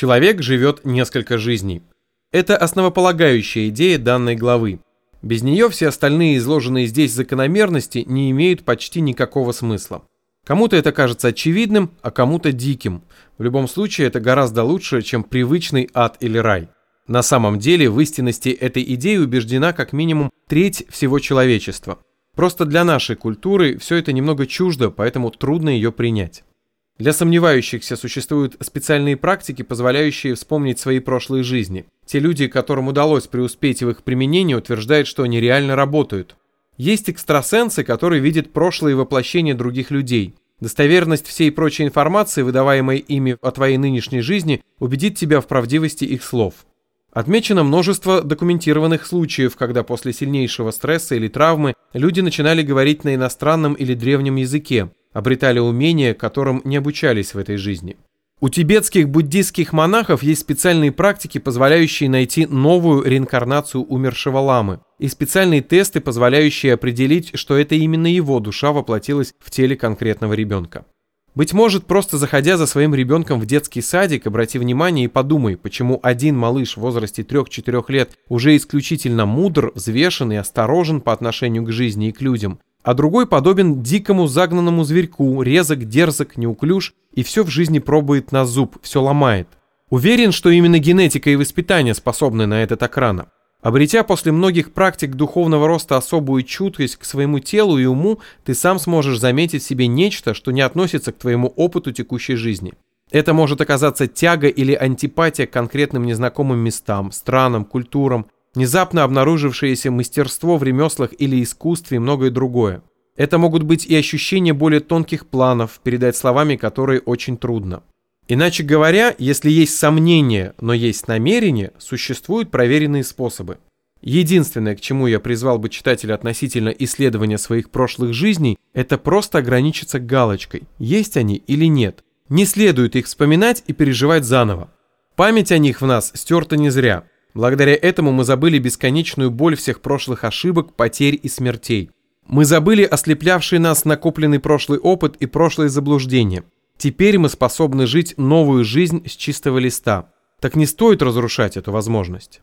Человек живет несколько жизней. Это основополагающая идея данной главы. Без нее все остальные изложенные здесь закономерности не имеют почти никакого смысла. Кому-то это кажется очевидным, а кому-то диким. В любом случае это гораздо лучше, чем привычный ад или рай. На самом деле в истинности этой идеи убеждена как минимум треть всего человечества. Просто для нашей культуры все это немного чуждо, поэтому трудно ее принять. Для сомневающихся существуют специальные практики, позволяющие вспомнить свои прошлые жизни. Те люди, которым удалось преуспеть в их применении, утверждают, что они реально работают. Есть экстрасенсы, которые видят прошлые воплощения других людей. Достоверность всей прочей информации, выдаваемой ими о твоей нынешней жизни, убедит тебя в правдивости их слов. Отмечено множество документированных случаев, когда после сильнейшего стресса или травмы люди начинали говорить на иностранном или древнем языке, обретали умения, которым не обучались в этой жизни. У тибетских буддийских монахов есть специальные практики, позволяющие найти новую реинкарнацию умершего ламы, и специальные тесты, позволяющие определить, что это именно его душа воплотилась в теле конкретного ребенка. Быть может, просто заходя за своим ребенком в детский садик, обрати внимание и подумай, почему один малыш в возрасте 3-4 лет уже исключительно мудр, взвешен и осторожен по отношению к жизни и к людям, а другой подобен дикому загнанному зверьку, резок, дерзок, неуклюж и все в жизни пробует на зуб, все ломает. Уверен, что именно генетика и воспитание способны на это так рано. Обретя после многих практик духовного роста особую чуткость к своему телу и уму, ты сам сможешь заметить в себе нечто, что не относится к твоему опыту текущей жизни. Это может оказаться тяга или антипатия к конкретным незнакомым местам, странам, культурам, внезапно обнаружившееся мастерство в ремеслах или искусстве и многое другое. Это могут быть и ощущения более тонких планов, передать словами которые очень трудно. Иначе говоря, если есть сомнения, но есть намерение, существуют проверенные способы. Единственное, к чему я призвал бы читателя относительно исследования своих прошлых жизней, это просто ограничиться галочкой, есть они или нет. Не следует их вспоминать и переживать заново. Память о них в нас стерта не зря. Благодаря этому мы забыли бесконечную боль всех прошлых ошибок, потерь и смертей. Мы забыли ослеплявший нас накопленный прошлый опыт и прошлые заблуждения. Теперь мы способны жить новую жизнь с чистого листа. Так не стоит разрушать эту возможность.